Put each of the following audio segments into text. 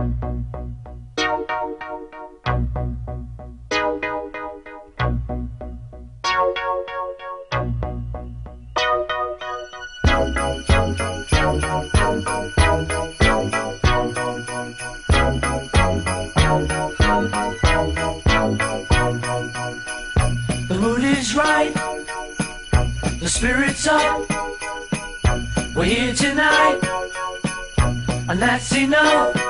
The mood is right, the spirit's up. We're here tonight, and that's enough.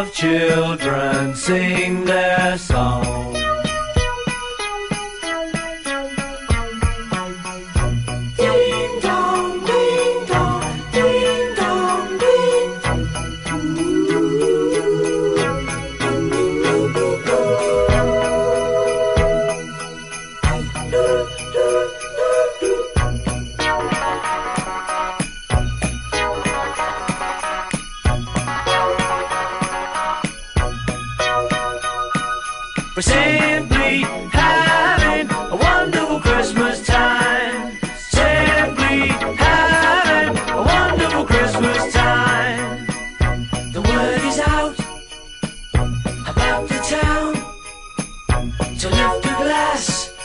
of children sing their song. Ding dong, Simply having a wonderful Christmas time. Simply having a wonderful Christmas time. The word is out about the town to lift a glass.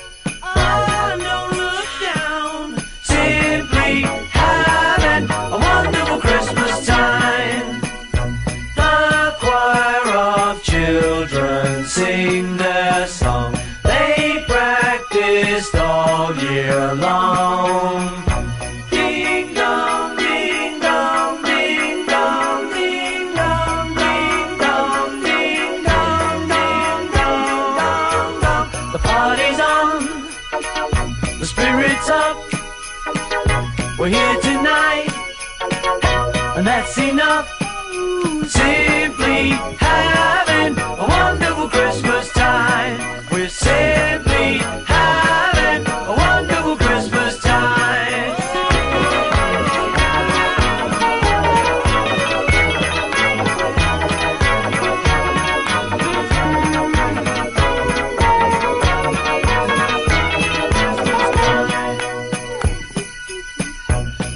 Their song. They practiced all year long. We're here tonight, and that's enough. Simply having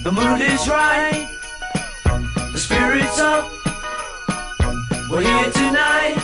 The mood is right, the spirit's up. We're here tonight,